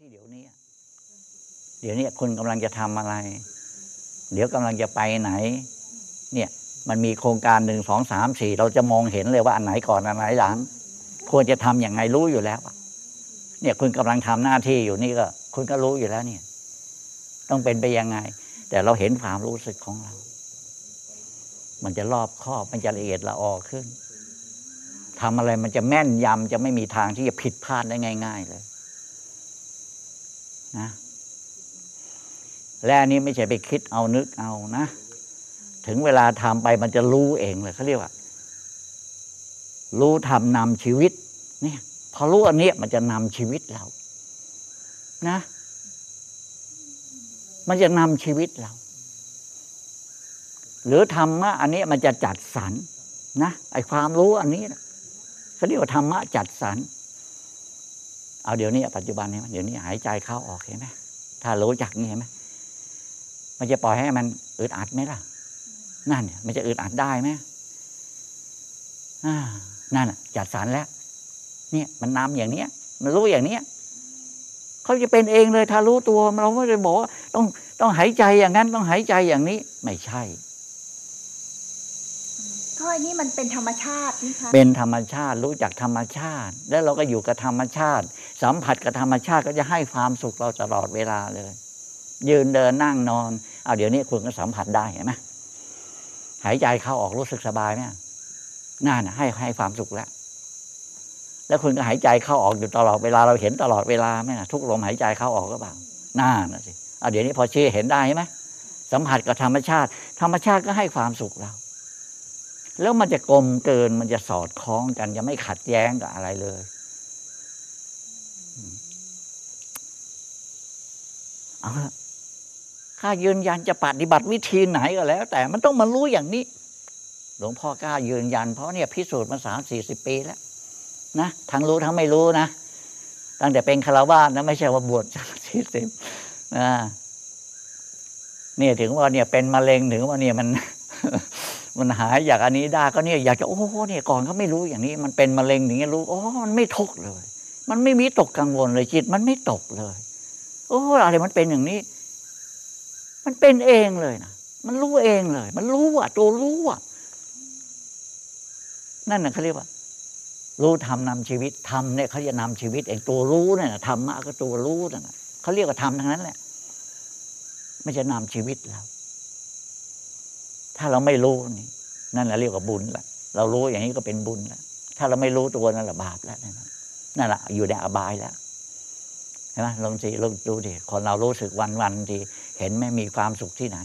ที่เดี๋ยวนี้ เดี๋ยวนี้คุณกำลังจะทำอะไร เดี๋ยวกำลังจะไปไหน เนี่ยมันมีโครงการหนึ่งสองสามสี่เราจะมองเห็นเลยว่าอันไหนก่อนอันไหนหลัง ควรจะทำอย่างไงรู้อยู่แล้วเนี่ยคุณกำลังทำหน้าที่อยู่นี่ก็ คุณก็รู้อยู่แล้วเนี่ย ต้องเป็นไปยังไง แต่เราเห็นความรู้สึกของเรา มันจะรอบคอบมันจะละเอียดละออขึ้นทำอะไรมันจะแม่นยำจะไม่มีทางที่จะผิดพลาดได้ง่าย ๆ เลย นะ และอันนี้ไม่ใช่ไปคิดเอานึกเอานะ ถึงเวลาทำไปมันจะรู้เองเลยเขาเรียกว่า รู้ทำนำชีวิต เนี่ย พอรู้อันนี้มันจะนำชีวิตเรา นะ มันจะนำชีวิตเรา หรือธรรมะอันนี้มันจะจัดสรรนะไอความรู้อันนี้เขาเรียกว่าธรรมะจัดสรร เอาเดี๋ยวนี้ปัจจุบันนี้เดี๋ยวนี้หายใจเข้าออกเห็นไหมถ้ารู้จักนี่เห็นไหมมันจะปล่อยให้มันอึดอัดไหมล่ะ นั่นเนี่ยมันจะอึดอัดได้ไหมอ่านั่นน่ะจัดสรรแล้ว เนี่ยมันนำอย่างเนี้ย มันรู้อย่างเนี้ยเขาจะเป็นเองเลยถ้ารู้ตัวเราไม่ได้บอกว่าต้องต้องหายใจอย่างนั้น ต้องหายใจอย่างนี้ ไม่ใช่ก็อันนี้มันเป็นธรรมชาตินะคะเป็นธรรมชาติรู้จักธรรมชาติ แล้วเราก็อยู่กับธรรมชาติ สัมผัสกับธรรมชาติก็จะให้ความสุขเราตลอดเวลาเลย ยืนเดินนั่งนอนเอาเดี๋ยวนี้คุณก็สัมผัสได้เห็นไหมหายใจเข้าออกรู้สึกสบายไหมน่านะให้ให้ความสุขแล้ว แล้วคุณก็หายใจเข้าออกอยู่ตลอดเวลาเราเห็นตลอดเวลาไหมนะทุกลมหายใจเข้าออกก็เปล่าน่านะสิเอาเดี๋ยวนี้พอชี้เห็นได้ไหมสัมผัสกับธรรมชาติ ธรรมชาติก็ให้ความสุขเรา แล้วมันจะกลมเกินมันจะสอดคล้องกันจะไม่ขัดแย้งกับอะไรเลย เอาละข้ายืนยันจะปฏิบัติวิธีไหนก็แล้ว แต่มันต้องมารู้อย่างนี้ หลวงพ่อกล้ายืนยัน เพราะเนี่ยพิสูจน์มาสามสี่สิบปีแล้วนะทั้งรู้ทั้งไม่รู้นะตั้งแต่เป็นคารวาสนะไม่ใช่ว่าบวชสี่สิบนะเนี่ยถึงว่าเนี่ยเป็นมะเร็งถึงว่าเนี่ยมัน มันหายอยากอันนี้ได้ก็เนี่ยอยากจะโอ้โหเนี่ยก่อนเขาไม่รู้อย่างนี้ มันเป็นมะเร็งอย่างนี้รู้โอ้มันไม่ทุกข์เลย มันไม่มีตกกังวลเลยจิต มันไม่ตกเลย อ้อะไรมันเป็นอย่างนี้ มันเป็นเองเลยนะมันรู้เองเลย มันรู้อะ ตัวรู้อะ นั่นน่ะเขาเรียกว่า รู้ทำนำชีวิตทำเนี่ยเขาจะนำชีวิต เองตัวรู้เนี่ยธรรมะก็ตัวรู้นั่นน่ะเขาเรียกว่าทำทั้งนั้นแหละไม่จะนำชีวิตเราถ้าเราไม่รู้นี่นั่นแหละเรียกว่าบุญแหละเรารู้อย่างนี้ก็เป็นบุญแล้วถ้าเราไม่รู้ตัวนั่นแหละบาปแล้วนั่นน่ะนั่นแหละอยู่ในอบายแล้ว เห็นไหมลองสิลองดูดิคนเรารู้สึกวันวันๆทีเห็นไม่มีความสุขที่ไหน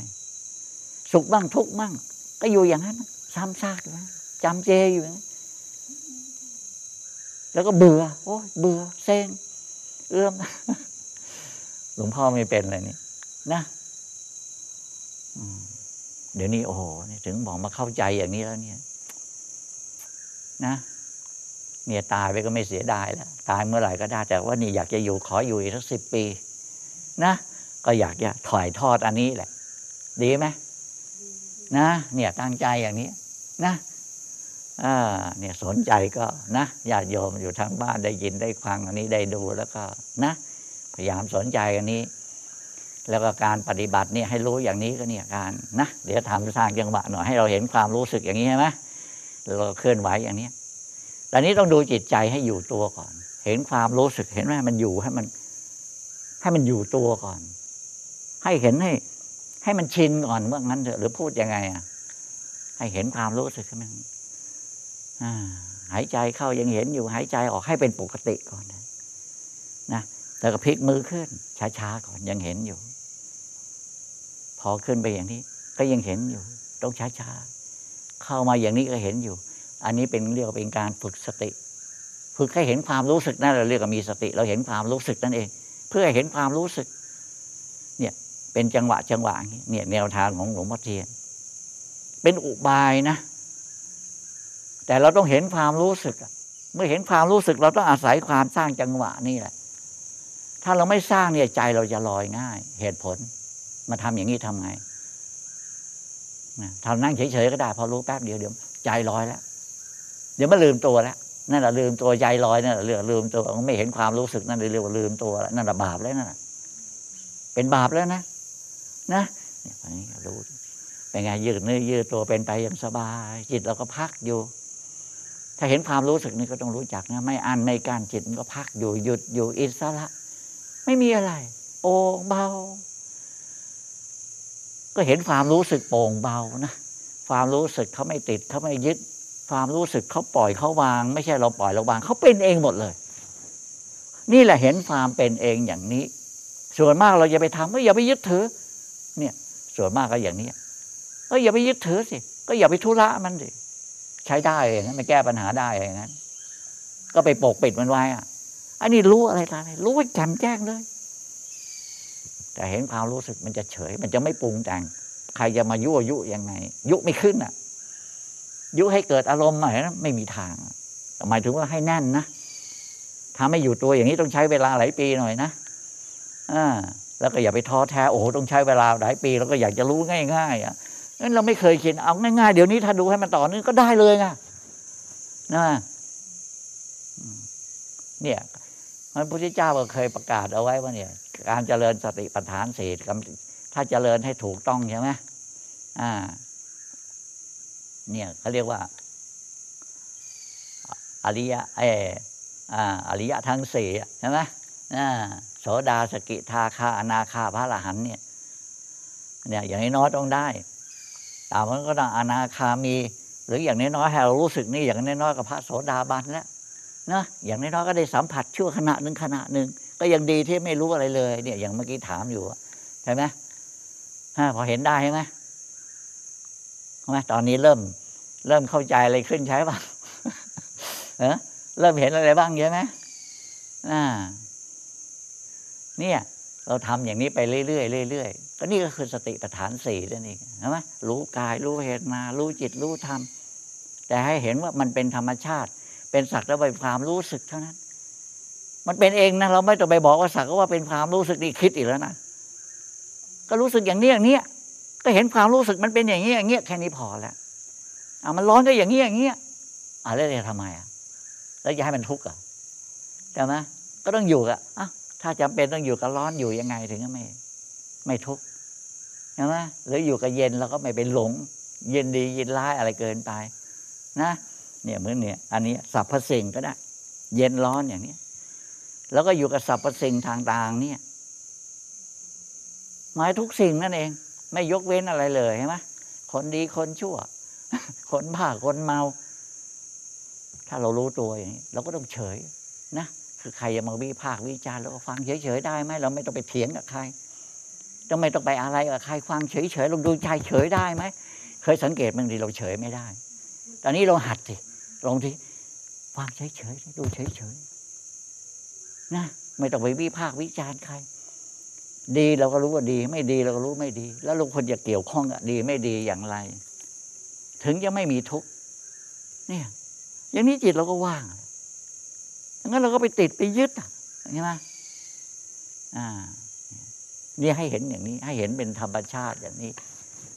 สุขบ้างทุกบ้าง ก็อยู่อย่างนั้นซ้ำซากอยู่นะจำเจอยู่นั้นแล้วก็เบื่อโอ้ยเบื่อเซ็งเอื้อมหลวงพ่อไม่เป็นเลยนี่นะเดี๋ยวนี้โอ้โหถึงบอกมาเข้าใจอย่างนี้แล้วเนี่ย นะ เนี่ยตายไปก็ไม่เสียดายแล้วตายเมื่อไหร่ก็ได้แต่ว่านี่อยากจะอยู่ขออยู่อีกสักสิบปี นะ ก็อยากจะถ่ายทอดอันนี้แหละ ดีไหมนะ เนี่ยตั้งใจอย่างนี้ นะอ่าเนี่ยสนใจก็นะญาติโยมอยู่ทางบ้านได้ยินได้ฟังอันนี้ได้ดูแล้วก็นะ พยายามสนใจอันนี้ แล้วก็การปฏิบัติเนี่ยให้รู้อย่างนี้ก็เนี่ยการนะเดี๋ยวทำสร้างจังหวะหน่อยให้เราเห็นความรู้สึกอย่างนี้ใช่ไหมเราเคลื่อนไหวอย่างนี้ แต่นี้ต้องดูจิตใจให้อยู่ตัวก่อน เห็นความรู้สึกเห็นไหมมันอยู่ให้มัน ให้มันอยู่ตัวก่อน ให้เห็นให้ ให้มันชินก่อนเมื่องั้นเถอะหรือพูดยังไงอะให้เห็นความรู้สึกมันหายใจเข้ายังเห็นอยู่หายใจออกให้เป็นปกติก่อนนะนะแล้วก็พลิกมือขึ้น ช้าๆก่อนยังเห็นอยู่ พอขึ้นไปอย่างนี้ ก็ยังเห็นอยู่ ต้องช้าๆเข้ามาอย่างนี้ก็เห็นอยู่ อันนี้เป็นเรียกว่าเป็นการฝึกสติ ฝึกให้เห็นความรู้สึกนั่นเราเรียกว่ามีสติ เราเห็นความรู้สึกนั่นเอง เพื่อเห็นความรู้สึก เนี่ยเป็นจังหวะจังหวะนี้เนี่ยแนวทางของหลวงพ่อเทียน เป็นอุบายนะ แต่เราต้องเห็นความรู้สึก เมื่อเห็นความรู้สึก เราต้องอาศัยความสร้างจังหวะนี่แหละ ถ้าเราไม่สร้างเนี่ยใจเราจะลอยง่าย เหตุผล มาทำอย่างนี้ทำไงทำนั่งเฉยๆก็ได้พอรู้แป๊บเดียวเดี๋ยวใจลอยแล้ว เดี๋ยวมันลืมตัวแล้วนั่นแหละลืมตัวใจลอยนั่นแหละเรื่องลืมตัวไม่เห็นความรู้สึกนั่นเลยเรียกว่าลืมตัวแล้วนั่นแหละบาปแล้วนั่นน่ะเป็นบาปแล้วนะ นะเนี่ยอันนี้รู้เป็นไงยืดเนื้อยืดตัวเป็นไปอย่างสบาย จิตเราก็พักอยู่ ถ้าเห็นความรู้สึกนี่ก็ต้องรู้จักนะไม่อันไม่การจิตมันก็พักอยู่หยุดอยู่อิสระ ไม่มีอะไร โป่งเบา ก็เห็นความรู้สึกโปร่งเบานะความรู้สึกเขาไม่ติดเขาไม่ยึด ความรู้สึกเขาปล่อยเขาวาง ไม่ใช่เราปล่อยเราวางเขาเป็นเองหมดเลย นี่แหละเห็นความเป็นเองอย่างนี้ ส่วนมากเราอย่าไปทำก็อย่าไปยึดถือ เนี่ย ส่วนมากก็อย่างนี้ก็อย่าไปยึดถือสิก็อย่าไปทุระมันสิใช้ได้เองไม่แก้ปัญหาได้เองนั้นก็ไปปกปิดมันไว้อะอันนี้รู้อะไรตาอะไรรู้แจ่มแจ้งเลย แต่เห็นความรู้สึกมันจะเฉย มันจะไม่ปรุงแต่ง ใครจะมายั่วยุยังไง ยุไม่ขึ้นอะ ยุให้เกิดอารมณ์หน่อยนะไม่มีทาง หมายถึงว่าให้แน่นนะถ้าไม่อยู่ตัวอย่างนี้ต้องใช้เวลาหลายปีหน่อยนะอ่าแล้วก็อย่าไปท้อแท้โอ้โหต้องใช้เวลาหลายปี แล้วก็อยากจะรู้ง่ายๆอะงั้นเราไม่เคยคิดเอาง่ายๆเดี๋ยวนี้ถ้าดูให้มันต่อเนื่องก็ได้เลยไงนะเนี่ยพระพุทธเจ้าก็เคยประกาศเอาไว้ว่าเนี่ย การเจริญสติปัฏฐานสี่ถ้าเจริญให้ถูกต้องใช่ไหมอ่า เนี่ยเขาเรียกว่าอริยะเอออ่าอริยะทั้งสี่ใช่ไหมโสดาสกิทาคาอนาคาพระอรหันเนี่ยเนี่ยอย่างน้อยๆต้องได้ตามมันก็ต้องอนาคามี หรืออย่างน้อยๆให้เรารู้สึกนี่อย่างน้อยๆกับพระโสดาบันแล้วนะอย่างน้อยๆก็ได้สัมผัสชั่วขณะหนึ่งขณะหนึ่งก็ยังดีที่ไม่รู้อะไรเลย เนี่ยอย่างเมื่อกี้ถามอยู่ใช่ไหมฮะพอเห็นได้ใช่ไหม ใช่ไหมตอนนี้เริ่มเริ่มเข้าใจอะไรขึ้นใช่ป่ะเออเริ่มเห็นอะไรบ้างใช่ไหมอ่า เนี่ย เราทำอย่างนี้ไปเรื่อยๆเรื่อยๆก็นี่ก็คือสติปัฏฐานสี่นั่นเองใช่ไหมรู้กายรู้เวทนา รู้จิตรู้ธรรมแต่ให้เห็นว่ามันเป็นธรรมชาติ เป็นสักแต่เป็นความรู้สึกเท่านั้น มันเป็นเองนะเราไม่ต้องไปบอกว่าสักว่าเป็นความรู้สึกนี่คิดอีกแล้วนะก็รู้สึกอย่างนี้อย่างนี้ ก็เห็นความรู้สึกมันเป็นอย่างนี้อย่างนี้ยแค่นี้พอแล้วอะมันร้อนก็อย่างนี้อย่างนี้ยอะแล้วจะทำไมอะแล้วจะให้มันทุกข์อะใช่ไหมก็ต้องอยู่กับอะถ้าจำเป็นต้องอยู่กับร้อนอยู่ยังไงถึงจะไม่ ไม่ทุกข์ใช่ไหมหรืออยู่กับเย็นเราก็ไม่เป็นหลง เย็นดีเย็นร้ายอะไรเกินไป นะเนี่ยเหมือนเนี่ย อันนี้สัพพสิ่งก็ได้ เย็นร้อนอย่างนี้แล้วก็อยู่กับสรรพสิ่งทางต่างเนี่ย หมายทุกสิ่งนั่นเอง ไม่ยกเว้นอะไรเลยใช่ไหมคนดีคนชั่ว คนบ้าคนเมา ถ้าเรารู้ตัวอย่างนี้ เราก็ต้องเฉยนะคือใครจะมาวิพากษ์วิจารณ์เราก็ฟังเฉยๆได้ไหมเราไม่ต้องไปเถียงกับใครต้องไม่ต้องไปอะไรกับใครฟังเฉยๆลองดูใจเฉยได้ไหมเคยสังเกตบางทีเราเฉยไม่ได้ ตอนนี้เราหัดสิลองทีฟังเฉยๆดูเฉยๆนะไม่ต้องไปวิพากษ์วิจารณ์ใคร ดีเราก็รู้ว่าดี ไม่ดีเราก็รู้ไม่ดี แล้วเราควรจะเกี่ยวข้องกับดีไม่ดีอย่างไร ถึงจะไม่มีทุกข์เนี่ย อย่างนี้จิตเราก็ว่างงั้นเราก็ไปติดไปยึดใช่ไหมอ่านี่ให้เห็นอย่างนี้ ให้เห็นเป็นธรรมชาติอย่างนี้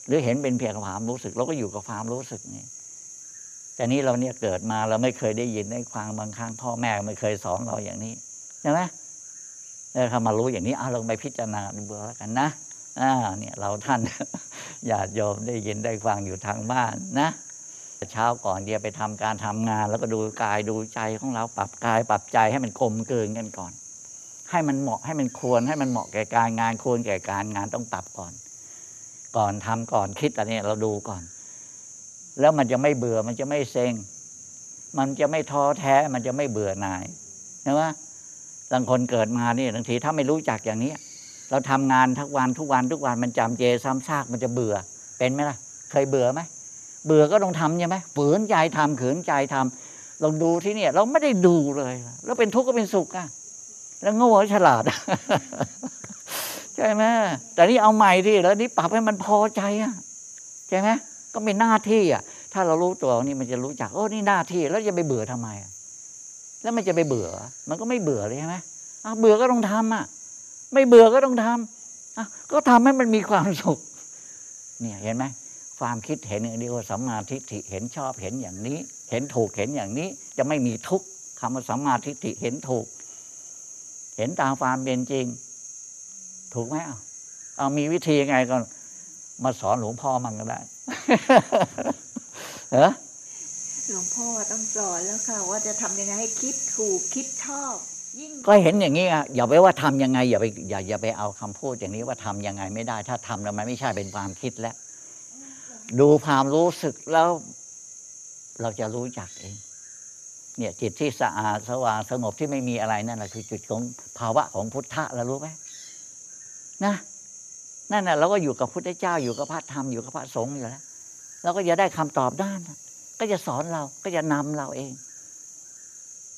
หรือเห็นเป็นเพียงความรู้สึก เราก็อยู่กับความรู้สึกนี่แต่นี้เราเนี่ยเกิดมาเราไม่เคยได้ยินได้ฟังบางครั้งพ่อแม่ไม่เคยสอนเราอย่างนี้ใช่ไหม แล้วเขามารู้อย่างนี้เอาลองไปพิจารณาดูแล้วกันนะอ่าเนี่ยเราท่านญาติโยมได้ยินได้ฟังอยู่ทางบ้านนะเช้าก่อนเดียไปทำการทำงาน แล้วก็ดูกายดูใจของเราปรับกายปรับใจให้มันกลมเกลืนกันก่อน ให้มันเหมาะให้มันควรให้มันเหมาะแก่การงานควรแก่การงานต้องปรับก่อน ก่อนทำก่อนคิดอันนี้เราดูก่อน แล้วมันจะไม่เบื่อมันจะไม่เซ็งมันจะไม่ท้อแท้มันจะไม่เบื่อหน่ายใช่ไหม บางคนเกิดมาเนี่ยบางทีถ้าไม่รู้จักอย่างนี้ เราทำงานทุกวันทุกวันทุกวันมันจำเจซ้ำซากมันจะเบื่อเป็นไหมล่ะ เคยเบื่อไหมเบื่อก็ต้องทำใช่ไหมฝืนใจทำขืนใจทำลองดูที่เนี่ย เราไม่ได้ดูเลย แล้วเป็นทุกข์ก็เป็นสุขอะแล้วโง่ฉลาด ใช่ไหมแต่นี่เอาใหม่ที่แล้วนี่ปรับให้มันพอใจอะใช่ไหมก็เป็นหน้าที่อะถ้าเรารู้ตัวนี่มันจะรู้จักโอ้นี่หน้าที่แล้วจะไปเบื่อทำไมอะ แล้วมันจะไปเบื่อ มันก็ไม่เบื่อเลยใช่ไหมอะเบื่อก็ต้องทำอะ ไม่เบื่อก็ต้องทำอะก็ทำให้มันมีความสุข เนี่ยเห็นไหมความคิดเห็นอย่างนี้ว่าสัมมาทิฏฐิเห็นชอบเห็นอย่างนี้ เห็นถูกเห็นอย่างนี้ จะไม่มีทุกข์คำว่าสัมมาทิฏฐิเห็นถูก เห็นตามความเป็นจริง ถูกไหมเอาเอามีวิธียังไงก็มาสอนหลวงพ่อมั่งก็ได้เหรอ หลวงพ่อต้องสอนแล้วค่ะ ว่าจะทำยังไงให้คิดถูกคิดชอบยิ่งก็เห็นอย่างนี้อะอย่าไปว่าทำยังไงอย่าไปอย่าอย่าไปเอาคำพูดอย่างนี้ว่าทำยังไงไม่ได้ ถ้าทำแล้วมันไม่ใช่เป็นความคิดแล้ว ดูความรู้สึกแล้ว เราจะรู้จักเอง เนี่ยจิตที่สะอาดสว่างสงบที่ไม่มีอะไรนั่นแหละคือจุดของภาวะของพุทธะแล้วรู้ไหมนะนั่นน่ะเราก็อยู่กับพุทธเจ้าอยู่กับพระธรรมอยู่กับพระสงฆ์อยู่แล้วเราก็จะได้คำตอบด้านนั้น ก็จะสอนเราก็จะนำเราเอง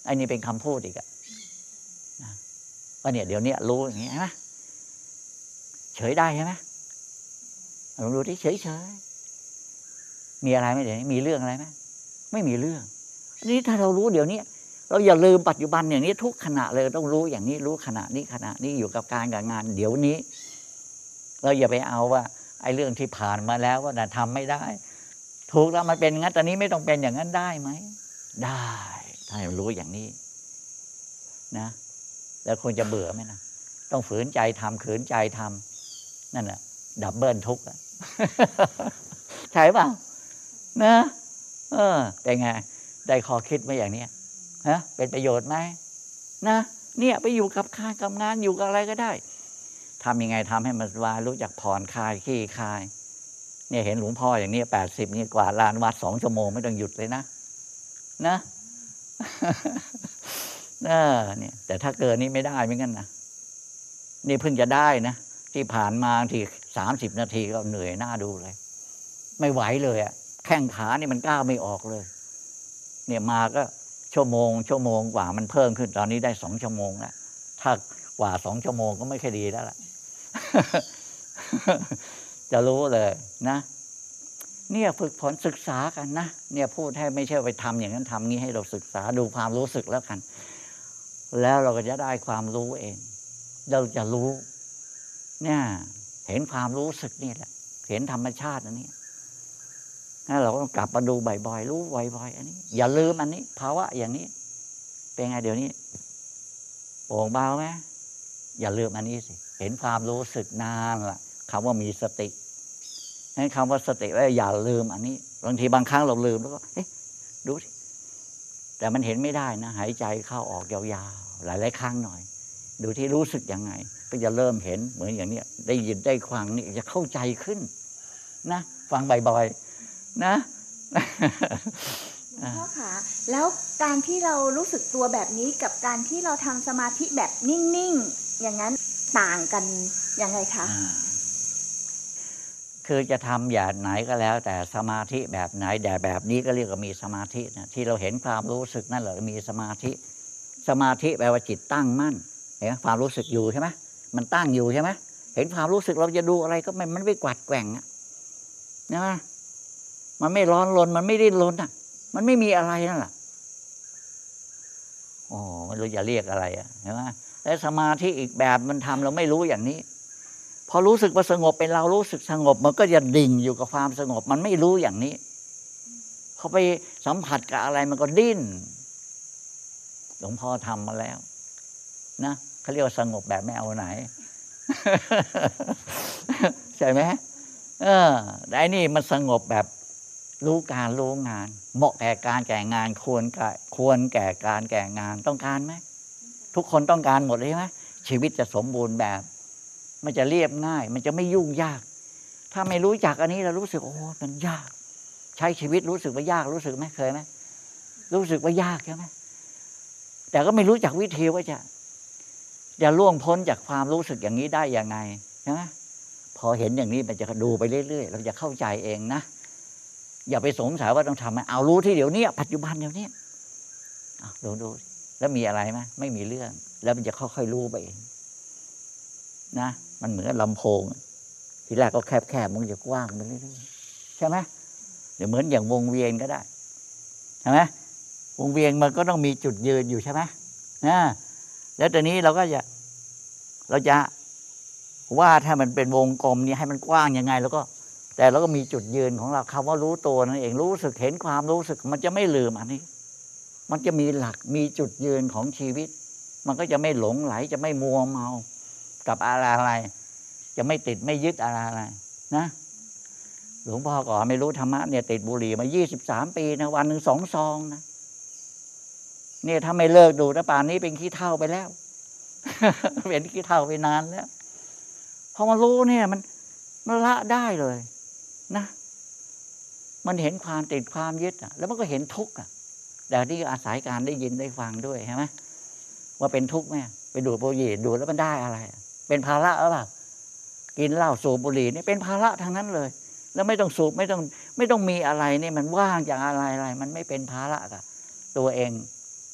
อันนี้เป็นคำพูดอีกอะว่าเนี่ยเดี๋ยวนี้รู้อย่างนี้ใช่ไหมเฉยได้ใช่ไหมลองดูที่เฉยเฉยๆมีอะไรไหมเดี๋ยวนี้มีเรื่องอะไรไหมไม่มีเรื่องอันนี้ถ้าเรารู้เดี๋ยวนี้เราอย่าลืมปัจจุบันอย่างนี้ทุกขณะเลยต้องรู้อย่างนี้รู้ขณะนี้ขณะนี้อยู่กับการกับงาน เดี๋ยวนี้ เราอย่าไปเอาว่า ไอ้เรื่องที่ผ่านมาแล้วว่าทำไม่ได้ ถูกแล้วมันเป็นงั้นตอนนี้ไม่ต้องเป็นอย่างนั้นได้ไหม ได้ถ้ารู้อย่างนี้นะแล้วคนจะเบื่อไหมนะต้องฝืนใจทำขืนใจทำนั่นแหละดับเบิลทุกข์ใช่เปล่านะเออเป็นไง ได้ข้อคิดไหมอย่างเนี้ยฮะเป็นประโยชน์ไหมนะเนี่ยไปอยู่กับกากับงานอยู่กับอะไรก็ได้ทำยังไงทำให้มันสบารู้จักผ่อนคลายขี้คลาย เนี่ยเห็นหลวงพ่ออย่างนี้แปดสิบนี่กว่าลานวัดสองชั่วโมงไม่ต้องหยุดเลยนะ นะเออเนี่ย แต่ถ้าเกินนี้ไม่ได้เหมือนกันนะนี่เพิ่งจะได้นะที่ผ่านมาทีสามสิบนาทีก็เหนื่อยหน้าดูเลย ไม่ไหวเลยอะแข้งขานี่มันก้าวไม่ออกเลย เนี่ยมาก็ชั่วโมง ชั่วโมงกว่ามันเพิ่มขึ้น ตอนนี้ได้สองชั่วโมงแล้วถ้ากว่าสองชั่วโมงก็ไม่ค่อยดีแล้วล่ะ จะรู้เลยนะเนี่ยฝึกฝนศึกษากันนะเนี่ยพูดให้ไม่ใช่ไปทำอย่างนั้นทำงี้ให้เราศึกษาดูความรู้สึกแล้วกัน แล้วเราก็จะได้ความรู้เอง เราจะรู้ เนี่ย เห็นความรู้สึกนี่แหละ เห็นธรรมชาติอันนี้แล้วเราก็ต้องกลับมาดูบ่อยๆรู้บ่อยๆอันนี้ อย่าลืมอันนี้ ภาวะอย่างนี้ เป็นไงเดี๋ยวนี้โปร่งเบาไหมอย่าลืมอันนี้สิเห็นความรู้สึกนานล่ะ คำว่ามีสตินั้นคำว่าสติว่าอย่าลืมอันนี้ บางทีบางครั้งเราลืมแล้วก็เอ๊ะดูสิแต่มันเห็นไม่ได้นะ หายใจเข้าออกยาวๆ หลายๆครั้งหน่อย ดูที่รู้สึกยังไง ก็จะเริ่มเห็นเหมือนอย่างเนี้ยได้ยินได้ฟังนี่จะเข้าใจขึ้น นะ ฟังบ่อยๆ นะหลวงพ่อคะแล้วการที่เรารู้สึกตัวแบบนี้กับการที่เราทำสมาธิแบบนิ่ง ๆ อย่างนั้นต่างกันยังไงคะอ่า คือจะทำอย่างไหนก็แล้ว แต่สมาธิแบบไหนแต่แบบนี้ก็เรียกว่ามีสมาธินะที่เราเห็นความรู้สึกนั่นแหละมีสมาธิ สมาธิแปลว่าจิตตั้งมั่นเห็นไหมความรู้สึกอยู่ใช่ไหมมันตั้งอยู่ใช่ไหมเห็นความรู้สึกเราจะดูอะไรก็ไม่มันไม่กวัดแกว่งอะนะมันไม่ร้อนรนมันไม่ดิ้นรนอะ มันไม่มีอะไรนั่นแหละโอ้ไม่รู้จะเรียกอะไรอะเห็นไหมแล้วสมาธิอีกแบบมันทำเราไม่รู้อย่างนี้ พอรู้สึกว่าสงบเป็นเรารู้สึกสงบ มันก็จะดิ่งอยู่กับความสงบ มันไม่รู้อย่างนี้ เขาไปสัมผัสกับอะไรมันก็ดิ้นหลวงพ่อทำมาแล้ว นะเขาเรียกว่าสงบแบบไม่เอาไหนใช่ไหมเออแต่อันนี่มันสงบแบบรู้การรู้งาน เหมาะแก่การแก่งานควรแก่ควรแก่การแก่งานต้องการไหมทุกคนต้องการหมดเลยไหมชีวิตจะสมบูรณ์แบบ มันจะเรียบง่าย มันจะไม่ยุ่งยาก ถ้าไม่รู้จักอันนี้เรารู้สึกโอ้มันยาก ใช้ชีวิตรู้สึกว่ายากรู้สึกไหมเคยไหมรู้สึกว่ายากใช่ไหมแต่ก็ไม่รู้จักวิธีว่าจะจะล่วงพ้นจากความรู้สึกอย่างนี้ได้ยังไงใช่ไหมพอเห็นอย่างนี้มันจะดูไปเรื่อยๆเราจะเข้าใจเองนะอย่าไปสงสัยว่าต้องทำไมเอารู้ที่เดี๋ยวนี้ปัจจุบันเดี๋ยวนี้เอาดูดูแล้วมีอะไรไหมไม่มีเรื่อง แล้วมันจะค่อยๆรู้ไปเองนะ มันเหมือนลำโพง ทีแรกก็แคบๆมันจะกว้างไปเรื่อยๆใช่ไหมเดี๋ยวเหมือนอย่างวงเวียนก็ได้ใช่ไหมวงเวียนมันก็ต้องมีจุดยืนอยู่ใช่ไหมนะแล้วตอนนี้เราก็จะเราจะว่าถ้ามันเป็นวงกลมนี่ให้มันกว้างยังไง แล้วก็ แต่เราก็มีจุดยืนของเราคำว่ารู้ตัวนั่นเองรู้สึกเห็นความรู้สึก มันจะไม่ลืมอันนี้ มันจะมีหลักมีจุดยืนของชีวิต มันก็จะไม่หลงไหลจะไม่มัวเมา กับอะไรอะไร จะไม่ติดไม่ยึดอะไรอะไรนะหลวงพ่อก่อนไม่รู้ธรรมะเนี่ยติดบุหรี่มายี่สิบสามปีนะวันหนึ่งสองซองนะเนี่ยถ้าไม่เลิกดูนะป่านนี้เป็นขี้เท่าไปแล้ว เป็นขี้เท่าไปนานแล้วพอมารู้เนี่ยมันมันละได้เลยนะ มันเห็นความติดความยึดอะ แล้วมันก็เห็นทุกข์อะแต่ที่อาศัยการได้ยินได้ฟังด้วยใช่ไหมว่าเป็นทุกข์ไหมไปดูดบุหรี่ดูแล้วมันได้อะไรอะ เป็นภาระหรือเปล่ากินเหล้าสูบบุหรี่นี่เป็นภาระทางนั้นเลย แล้วไม่ต้องสูบไม่ต้องไม่ต้องมีอะไรนี่มันว่างจากอะไรอะไร มันไม่เป็นภาระกับตัวเอง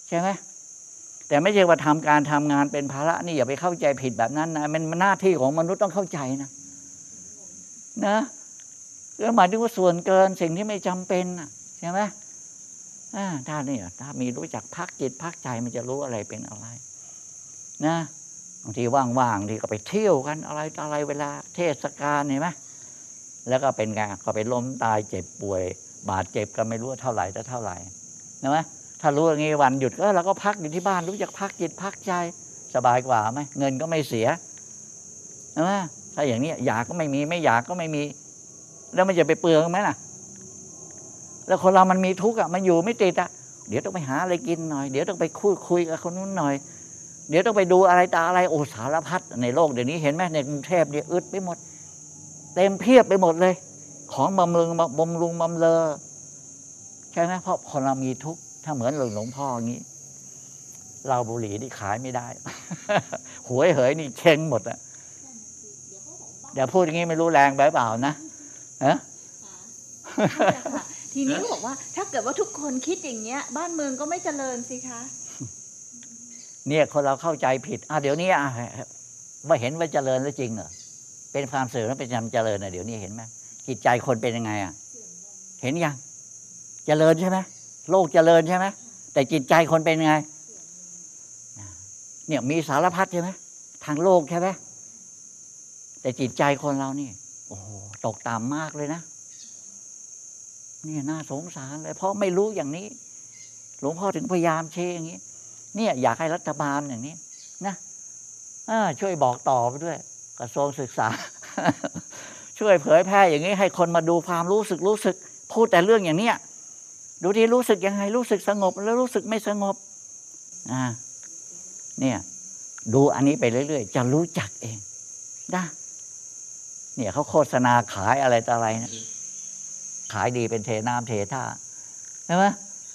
ใช่ไหมแต่ไม่ใช่ว่าทำการทำงานเป็นภาระนี่อย่าไปเข้าใจผิดแบบนั้นนะมันหน้าที่ของมนุษย์ต้องเข้าใจนะนะก็หมายถึงว่าส่วนเกินสิ่งที่ไม่จำเป็นน่ะใช่ไหมถ้าเนี่ยถ้ามีรู้จักพักจิตพักใจมันจะรู้อะไรเป็นอะไร นะางทีว่างๆทีก็ไปเที่ยวกันอะไรอะไรเวลาเทศกาลเห็นไหมแล้วก็เป็นไงก็ไปล้มตายเจ็บป่วย บาดเจ็บก็ไม่รู้ว่าเท่าไหร่จะเท่าไหร่นะไหมถ้ารู้อย่างงี้วันหยุดก็เราก็พักอยู่ที่บ้านรู้จักพักจิตพักใจสบายกว่าไหมเงินก็ไม่เสียนะไหมถ้าอย่างนี้อยากก็ไม่มีไม่อยากก็ไม่มี แล้วมันจะไปเปลืองไหมล่ะ แล้วคนเรามันมีทุกข์อะมันอยู่ไม่ติดอะเดี๋ยวต้องไปหาอะไรกินหน่อย เดี๋ยวต้องไปคุยคุยกับคนนู้นหน่อย เดี๋ยวต้องไปดูอะไรตาอะไรโอ้สารพัดในโลกเดี๋ยวนี้เห็นไหมในกรุงเทพเนี่ยอึดไปหมด เต็มเพียบไปหมดเลย ของบำรุงบำรุงบำเลอใช่ไหมเพราะคนเรามีทุกข์ถ้าเหมือนหลวงพ่ออย่างนี้เราบุหรี่นี่ขายไม่ได้ หวยเหยนี่เชงหมดอะเดี๋ยวพูดอย่างนี้ไม่รู้แรงไปเปล่านะฮะทีนี้บอกว่า ถ้าเกิดว่าทุกคนคิดอย่างเงี้ย บ้านเมืองก็ไม่เจริญสิคะ เนี่ยคนเราเข้าใจผิดอะเดี๋ยวนี้อะว่าเห็นว่าเจริญแล้วจริงเหรอเป็นความเสื่อมแล้วเป็นความเจริญนะเดี๋ยวนี้เห็นไหมจิตใจคนเป็นยังไงอะเห็นยังเจริญใช่ไหมโลกเจริญใช่ไหมแต่จิตใจคนเป็นยังไง เนี่ยมีสารพัดใช่ไหมทางโลกใช่ไหมแต่จิตใจคนเรานี่โอ้โหตกต่ำมากเลยนะเนี่ยน่าสงสารเลยเพราะไม่รู้อย่างนี้ หลวงพ่อถึงพยายามเชอย่างนี้ เนี่ยอยากให้รัฐบาลอย่างนี้นะอช่วยบอกต่อไปด้วย กระทรวงศึกษา ช่วยเผยแพร่อย่างนี้ให้คนมาดูความรู้สึกรู้สึก พูดแต่เรื่องอย่างเนี้ยดูที่รู้สึกยังไงรู้สึกสงบ แล้วรู้สึกไม่สงบอ่าเนี่ยดูอันนี้ไปเรื่อย ๆ จะรู้จักเองนะเนี่ยเขาโฆษณาขายอะไรต่ออะไรนะขายดีเป็นเทน้ำเทท่าใช่ไหม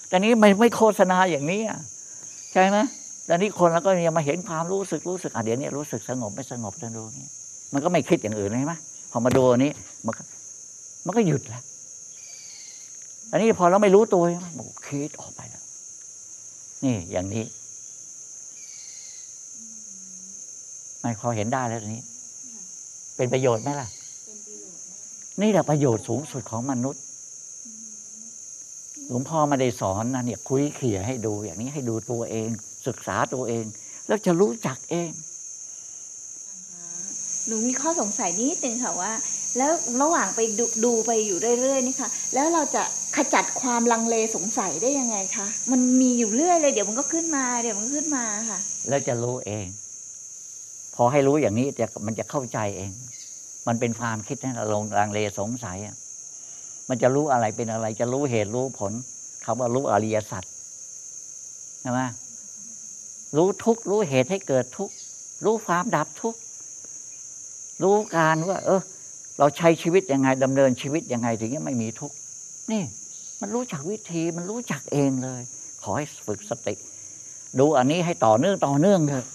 แต่นี้ไม่ไม่โฆษณาอย่างนี้อะ ใช่ไหมแต่นี้คนแล้วก็ยังมาเห็นความรู้สึกรู้สึกอะเดี๋ยวนี้รู้สึกสงบไม่สงบจะดูนี่มันก็ไม่คิดอย่างอื่นเลยใช่ไหมพอมาดูอันนี้มันก็มันก็หยุดแล้วอันนี้พอเราไม่รู้ตัวมันก็คิดออกไปแล้วนี่อย่างนี้มันพอเห็นได้แล้วทีนี้ เป็นประโยชน์ไหมล่ะ นี่แหละประโยชน์สูงสุดของมนุษย์ หลวงพ่อไม่ได้สอนนะเนี่ยคุยเขี่ยให้ดูอย่างนี้ให้ดูตัวเอง ศึกษาตัวเอง แล้วจะรู้จักเองหนูมีข้อสงสัยนิดนึงค่ะว่า แล้วระหว่างไปดูดูไปอยู่เรื่อยๆนี่ค่ะ แล้วเราจะขจัดความลังเลสงสัยได้ยังไงคะมันมีอยู่เรื่อยเลย เดี๋ยวมันก็ขึ้นมา เดี๋ยวมันก็ขึ้นมาค่ะ แล้วจะรู้เอง พอให้รู้อย่างนี้จะมันจะเข้าใจเอง มันเป็นความคิดให้เราลงลังเลสงสัยอะ มันจะรู้อะไรเป็นอะไร จะรู้เหตุรู้ผลคำว่ารู้อริยสัจใช่ไหมรู้ทุกรู้เหตุให้เกิดทุกรู้ความดับทุกรู้การว่า เออ เราใช้ชีวิตยังไงดำเนินชีวิตยังไงถึงจะไม่มีทุกนี่ มันรู้จักวิธีมันรู้จักเองเลย ขอให้ฝึกสติ ดูอันนี้ให้ต่อเนื่องต่อเนื่องเถอะ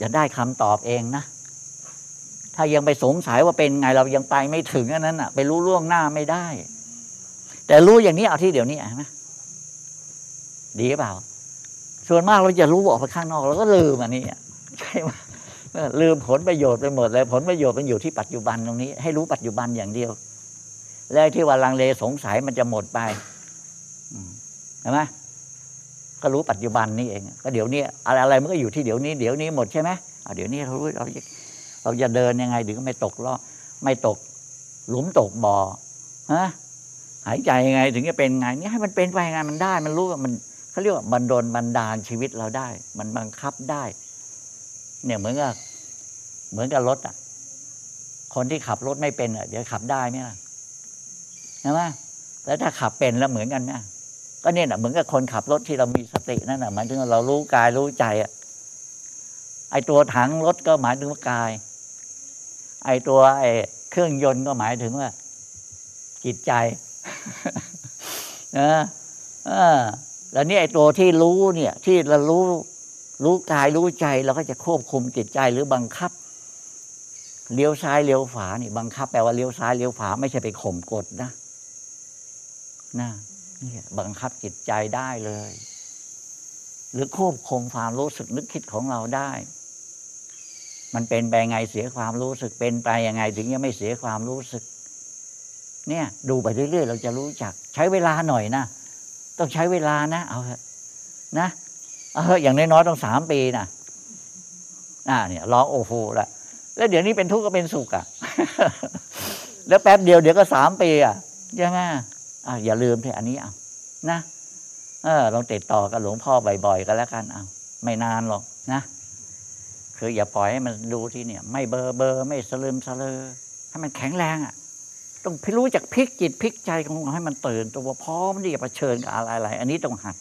จะได้คำตอบเองนะถ้ายังไปสงสัยว่าเป็นไงเรายังไปไม่ถึงอันนั้นอะ ไปรู้ล่วงหน้าไม่ได้ แต่รู้อย่างนี้เอาที่เดี๋ยวนี้เห็นไหมดีหรือเปล่า ส่วนมากเราจะรู้ออกไปข้างนอกเราก็ลืมอันนี้ใช่ไหมลืมผลประโยชน์ไปหมดเลย ผลประโยชน์มันอยู่ที่ปัจจุบันตรงนี้ ให้รู้ปัจจุบันอย่างเดียว แล้วที่ว่าลังเลสงสัยมันจะหมดไปอืมเห็นไหมก็รู้ปัจจุบันนี่เอง ก็เดี๋ยวนี้อะไรอะไรมันก็อยู่ที่เดี๋ยวนี้ เดี๋ยวนี้หมดใช่ไหมเดี๋ยวนี้เรารู้เราเราจะเดินยังไงถึงไม่ตกล้อไม่ตก หลุมตกบ่อฮะ หายใจยังไงถึงจะเป็นไงนี่ให้มันเป็นไปไงมันได้ มันรู้ว่ามันเขาเรียกว่าบันดลบันดาลชีวิตเราได้ มันบังคับได้ เนี่ยเหมือนกับเหมือนกับรถอะ คนที่ขับรถไม่เป็นอะเดี๋ยวขับได้ไหมล่ะใช่ไหมแล้วถ้าขับเป็นแล้วเหมือนกันไหมก็เนี่ยนะเหมือนกับคนขับรถที่เรามีสตินั่นแหะหมายถึงเรารู้กายรู้ใจอะไอตัวถังรถก็หมายถึงว่ากาย ไอตัวไอเครื่องยนต์ก็หมายถึงว่า จิตใจ นะแล้วนี่ไอ้ตัวที่รู้เนี่ย ที่เรารู้รู้กายรู้ใจเราก็จะควบคุมจิตใจหรือบังคับเลี้ยวซ้ายเลี้ยวขวานี่บังคับแปลว่าเลี้ยวซ้ายเลี้ยวขวาไม่ใช่ไปข่มกดนะนะนี่บังคับจิตใจได้เลย หรือควบคุมความรู้สึกนึกคิดของเราได้ มันเป็นไปไงเสียความรู้สึกเป็นไปยังไงถึงยังไม่เสียความรู้สึก เนี่ยดูไปเรื่อยๆ เราจะรู้จัก ใช้เวลาหน่อยนะต้องใช้เวลานะ เอาเถอะนะเอาเถอะอย่างน้อยๆต้องสามปีนะอ่าเนี่ยร้องโอ้โหละแล้วเดี๋ยวนี้เป็นทุกข์ก็เป็นสุขอะ่ะ แล้วแป๊บเดียวเดี๋ยวก็สามปีอะใช่ไหมอ่าอย่าลืมที่อันนี้เอานะเออลองติดต่อกับหลวงพ่อบ่อยๆกันแล้วกันเอาไม่นานหรอกนะคืออย่าปล่อยให้มันดูที่เนี่ย ไม่เบอร์เบอร์ไม่สลืมสลือให้มันแข็งแรงอะ ต้องรู้จักพลิกจิตพลิกใจของเราให้มันตื่น ตัวพร้อมที่จะเผชิญกับอะไรๆอันนี้ต้องหัด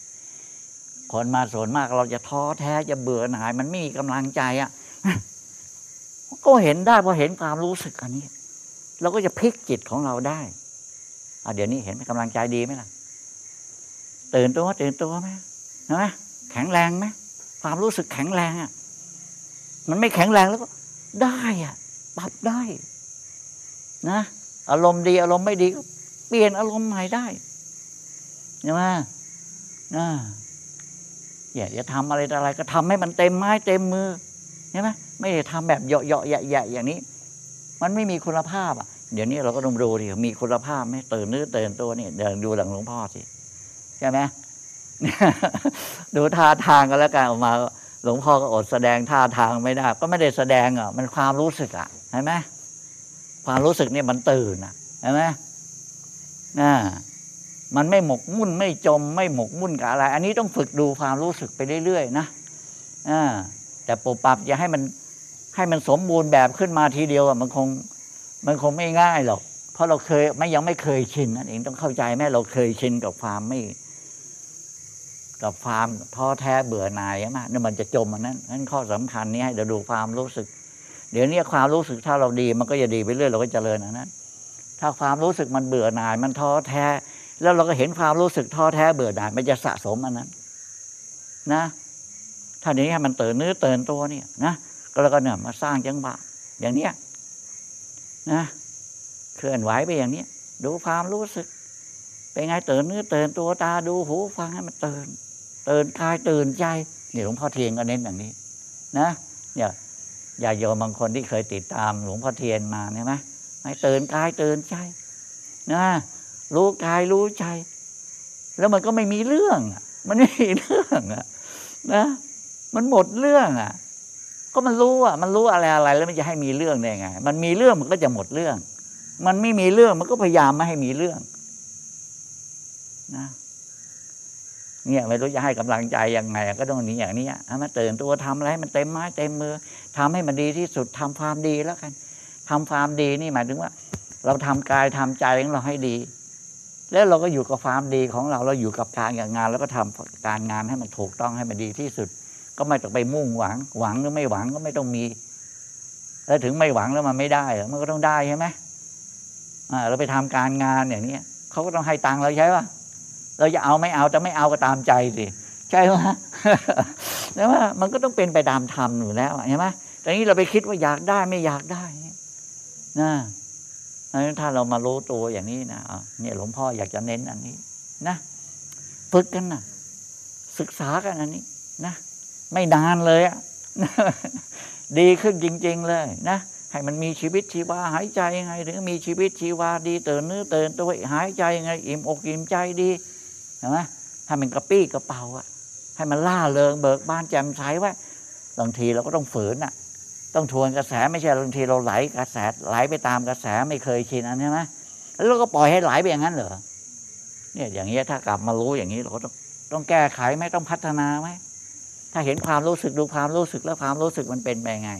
คนมาส่วนมากเราจะท้อแท้จะเบื่อหน่าย มันไม่มีกำลังใจอะก็เห็นได้พอเห็นความรู้สึกอันนี้ เราก็จะพลิกจิตของเราได้อะเดี๋ยวนี้เห็นไหมกำลังใจดีไหมล่ะ ตื่นตัวตื่นตัวไหมใช่ไหมแข็งแรงไหมความรู้สึกแข็งแรงอะมันไม่แข็งแรงแล้วก็ได้อะปรับได้ นะ อารมณ์ดี อารมณ์ไม่ดีก็เปลี่ยนอารมณ์ใหม่ได้ใช่ไหมนะอย่าจะทำอะไรอะไรก็ทำให้มันเต็มไม้เต็มมือใช่ไหมไม่ได้ทำแบบเหยาะเหยาะแยะอย่างนี้ มันไม่มีคุณภาพอะเดี๋ยวนี้เราก็ต้องดูดิมีคุณภาพไหมเตื่นเนื้อเตื่นตัวนี่เดินดูหลังหลวงพ่อสิใช่ไหมดูท่าทางกันแล้วกันออกมา หลวงพ่อก็อดแสดงท่าทางไม่ได้ ก็ไม่ได้แสดงอะมันความรู้สึกอะเห็นไหม ความรู้สึกเนี่ยมันตื่นอะเห็นไหมน่ามันไม่หมกมุ่นไม่จม ไม่หมกมุ่นกับอะไร อันนี้ต้องฝึกดูความรู้สึกไปเรื่อยๆนะอ่าแต่ปุบปับอย่าให้มันให้มันสมบูรณ์แบบขึ้นมาทีเดียวอะมันคงมันคงไม่ง่ายหรอกเพราะเราเคยไม่ยังไม่เคยชินนั่นเองต้องเข้าใจแม่เราเคยชินกับความไม่ กับความท้อแท้เบื่อหน่ายใช่ไหมนั่นมันจะจมมันนั้นนั่นข้อสำคัญนี้ให้เราดูความรู้สึก เดี๋ยวนี้ความรู้สึกถ้าเราดี มันก็จะดีไปเรื่อยเราก็เจริญอันนั้นถ้าความรู้สึกมันเบื่อหน่าย มันท้อแท้ แล้วเราก็เห็นความรู้สึกท้อแท้เบื่อหน่าย มันจะสะสมอันนั้น นะถ้านี้ให้มันเตือนเนื้อเตือนตัวเนี่ยนะก็แล้วก็เนี่ยมาสร้างจังหวะอย่างเนี้ยนะเคลื่อนไหวไปอย่างนี้ดูความรู้สึก เป็นไงเตื่นเนื้อเตื่นตัวตาดูหูฟังให้มันเตื่นตื่นกายเตื่นใจนี่หลวงพ่อเทียนก็เน้นอย่างนี้ นะ เนี่ย ญาติโยมบางคนที่เคยติดตามหลวงพ่อเทียนมาใช่ไหมให้ตื่นกายตื่นใจนะรู้กายรู้ใจ แล้วมันก็ไม่มีเรื่องมันไม่มีเรื่องอะนะมันหมดเรื่องอะ ก็มันรู้อะ มันรู้อะไรอะไร แล้วมันจะให้มีเรื่องได้ไง มันมีเรื่องมันก็จะหมดเรื่อง มันไม่มีเรื่องมันก็พยายามไม่ให้มีเรื่อง นะ เนี่ยไม่รู้จะให้กำลังใจยังไง ก็ต้องนี้อย่างนี้ให้มันตื่นตัวทำอะไรมันเต็มไม้เต็มมือทำให้มันดีที่สุดทำความดีแล้วกันทำความดีนี่หมายถึงว่า เราทำกายทำใจของเราให้ดี แล้วเราก็อยู่กับความดีของเราเราอยู่กับการกับงาน แล้วก็ทำการงานให้มันถูกต้องให้มันดีที่สุด ก็ไม่ต้องไปมุ่งหวัง หวังหรือไม่หวังก็ไม่ต้องมี แล้วถึงไม่หวังแล้วมันไม่ได้มันก็ต้องได้ใช่ไหมเราไปทำการงานอย่างนี้เขาก็ต้องให้ตังค์เราใช่ป่ะ เราจะเอาไม่เอาจะไม่เอาก็ตามใจสิใช่ไหมแต่ว่ามันก็ต้องเป็นไปตามธรรมอยู่แล้วใช่ไหมแต่นี้เราไปคิดว่าอยากได้ไม่อยากได้นะเพราะฉะนั้นถ้าเรามารู้ตัวอย่างนี้นะเนี่ยหลวงพ่ออยากจะเน้นอันนี้ นะฝึกกันนะศึกษากันอันนี้ นะไม่นานเลยอะดีขึ้นจริง ๆ เลยนะให้มันมีชีวิตชีวาหายใจยังไง ถึงมีชีวิตชีวาดีเตือนเนื้อเตือนตัวหายใจยังไง อิ่มอกอิ่มใจดี เห็นไหมให้มันกระปี้กระเป๋าอะให้มันล่าเริงเบิกบานแจ่มใสไว้บางทีเราก็ต้องฝืนอะต้องทวนกระแสไม่ใช่บางทีเราไหลกระแสไหลไปตามกระแสไม่เคยชินอันใช่ไหมแล้วก็ปล่อยให้ไหลไปอย่างนั้นเหรอเนี่ยอย่างเงี้ยถ้ากลับมารู้อย่างนี้เราก็ต้องต้องแก้ไขไหมต้องพัฒนาไหมถ้าเห็นความรู้สึกดูความรู้สึกแล้วความรู้สึกมันเป็นไปไง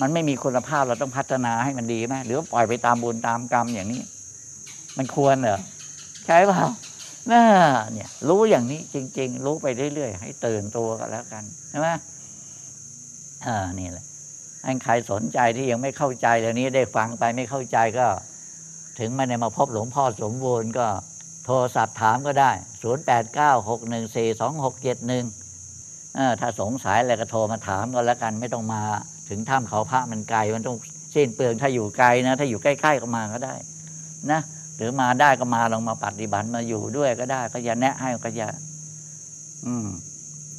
มันไม่มีคุณภาพเราต้องพัฒนาให้มันดีไหมหรือปล่อยไปตามบุญตามกรรมอย่างนี้ มันควรเหรอใช่เปล่า น่าเนี่ย รู้อย่างนี้จริง ๆ รู้ไปเรื่อยๆให้ตื่นตัวกันแล้วกันใช่ไหมอ่านี่แหละให้ใครสนใจที่ยังไม่เข้าใจเดี๋ยวนี้ได้ฟังไปไม่เข้าใจก็ ถึงไม่ได้มาพบหลวงพ่อสมบูรณ์ก็โทรศัพท์ถามก็ได้ 0 8 9 6 1 4 2 6 7 1ถ้าสงสัยอะไรก็โทรมาถามก็แล้วกัน ไม่ต้องมาถึงถ้ำเขาพระมันไกล มันต้องเส้นเปลืองถ้าอยู่ไกลนะ ถ้าอยู่ใกล้ ๆ ก็มาก็ได้ นะ หรือมาได้ก็มาลองมาปฏิบัติมาอยู่ด้วยก็ได้ ก็จะแนะให้ก็จะอืม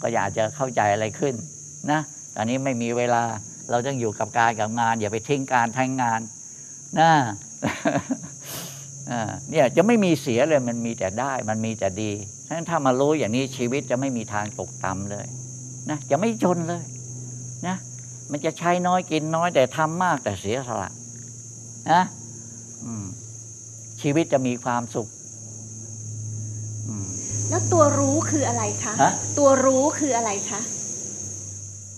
ก็อยากจะเข้าใจอะไรขึ้น นะตอนนี้ไม่มีเวลา เราต้องอยู่กับการกับงาน อย่าไปทิ้งการทั้งงานนะอ่าเนี่ยจะไม่มีเสียเลยมันมีแต่ได้ มันมีแต่ดีฉะนั้นถ้ามารู้อย่างนี้ชีวิตจะไม่มีทางตกต่ำเลย นะจะไม่จนเลย นะ มันจะใช้น้อยกินน้อยแต่ทำมากแต่เสียสละนะอืม ชีวิตจะมีความสุขอืมแล้วตัวรู้คืออะไรคะ ฮะ ตัวรู้คืออะไรคะ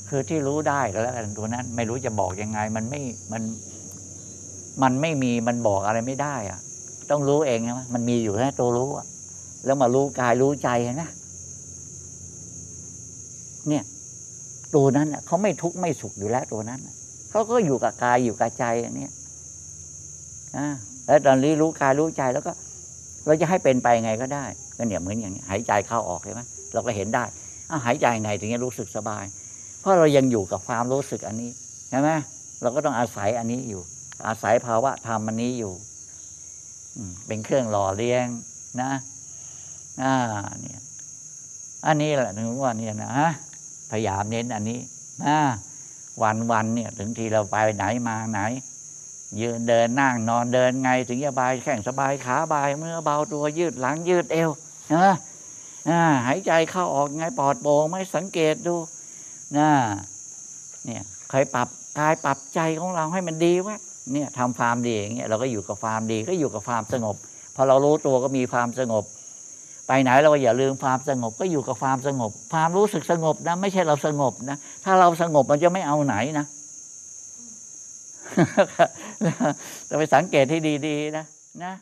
คือที่รู้ได้ก็แล้วกันตัวนั้น ไม่รู้จะบอกยังไง มันไม่มัน มันไม่มีมันบอกอะไรไม่ได้อะต้องรู้เองใช่ไหมมันมีอยู่แค่ตัวรู้อะแล้วมารู้กายรู้ใจนะเนี่ย ตัวนั้นน่ะเขาไม่ทุกข์ไม่สุขอยู่แล้วตัวนั้นน่ะเขาก็อยู่กับกายอยู่กับใจอย่างเนี้ยอ่า แล้วตอนนี้รู้กายรู้ใจแล้วก็ เราจะให้เป็นไปไงก็ได้ก็เนี่ยเหมือนอย่างนี้หายใจเข้าออกใช่ไหมเราก็เห็นได้อาหายใจไงถึงจะรู้สึกสบาย เพราะเรายังอยู่กับความรู้สึกอันนี้ใช่ไหมเราก็ต้องอาศัยอันนี้อยู่ อาศัยภาวะธรรมอันนี้อยู่อืเป็นเครื่องหล่อเลี้ยงนะอ่าเนี่ยอันนี้แหละถึงว่าเนี่ยนะพยายามเน้นอันนี้นะวันวันเนี่ย ถึงทีเราไปไหนมาไหน ยืนเดินนั่งนอนเดินไงถึงจะบายแข้งสบายขาบายเมื่อเบาตัวยืดหลังยืดเอวนะหายใจเข้าออกไงปลอดโปร่งไม่สังเกตดูนะเนี่ยเคยปรับกายปรับใจของเราให้มันดีว้เนี่ยทำความดีอย่างเงี้ยเราก็อยู่กับความดีก็อยู่กับความสงบพอเรารู้ตัวก็มีความสงบ ไปไหนเราก็อย่าลืมความสงบก็อยู่กับความสงบ ความรู้สึกสงบนะไม่ใช่เราสงบนะถ้าเราสงบมันจะไม่เอาไหนนะ จะไปสังเกตให้ดีๆนะนะ